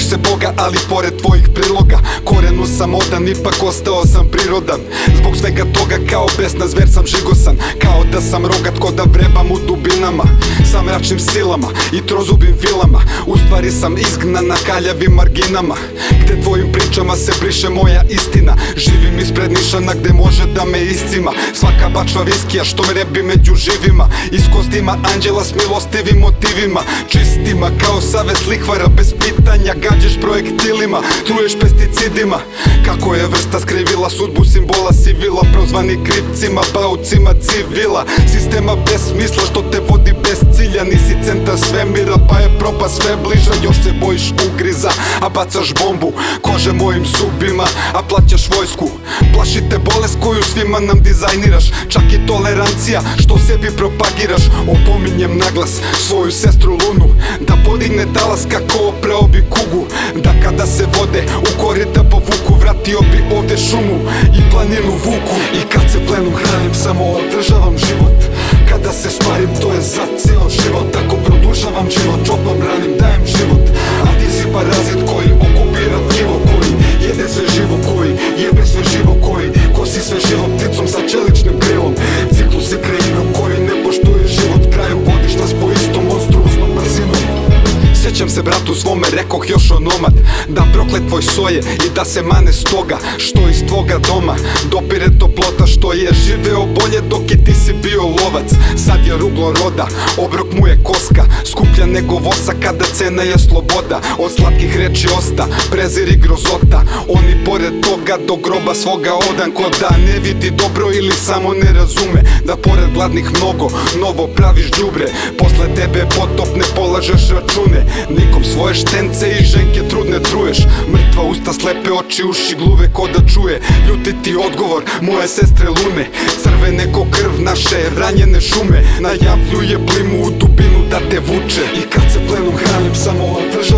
Igraš se Boga, ali pored tvojih priloga Korenu sam odan, ipak ostao sam prirodan. Zbog svega toga kao besna zver sam žigosan Kao da sam rogat ko da vrebam u dubinama. Sa mračnim silama i trozubim filama U stvari sam izgnan na kaljavim marginama. Gde tvojim pričama se briše moja istina Ispred nišana gde može da me iscima. Svaka bačva viskija što me rebi među živima. Iz kostima anđela s milostivim motivima. Čistima kao savez lihvara bez pitanja Gađeš projektilima, truješ pesticidima. Kako je vrsta skrivila sudbu simbola sivila Prozvani krivcima, baucima civila. Sistema bez smisla što te vodi bez cilja. Nisi centar svemira pa je propa sve bliža. Još se bojiš ugriza, a bacaš bombu Kože mojim subima, a plaćaš vojsku Plašite bolest koju svima nam dizajniraš. Čak i tolerancija što sebi propagiraš. Opominjem naglas svoju sestru Lunu Da podigne talas kako oprao bi kugu. Da kada se vode u korita povuku Vratio bi ovde šumu i planinu vuku. I kad se plenom hranim samo održavam Kosi sve živom pticom sa čeličnim krilom Ciklusi kreiraju koji ne poštuje život. Kraju vodiš nas po istom monstruoznom brzinom. Sjećam se bratu svome, rekoh još onomad Da proklet tvoj soje i da se mane stoga Što iz tvoga doma. Dopire toplota Što je živeo bolje dok si bio lovac Sad je ruglo roda, obrok mu je koska Skuplja nego vosa kada cena je sloboda Od slatkih reči osta, prezir i grozota Oni pored toga do groba svoga odan Ko da ne vidi dobro ili samo ne razume Da pored gladnih mnogo, novo praviš đubre Posle tebe potop ne polažeš račune Nikom svoje štence i ženke trudne truješ Mrtva usta, slepe oči, uši gluve ko da čuje Ljuti ti odgovor, moje sestre lune Crvene ko krv naše ranjene šume Najavljuje plimu u dubinu da te vuče. I kad se plenom hranim samo održavam